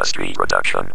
Industry Production.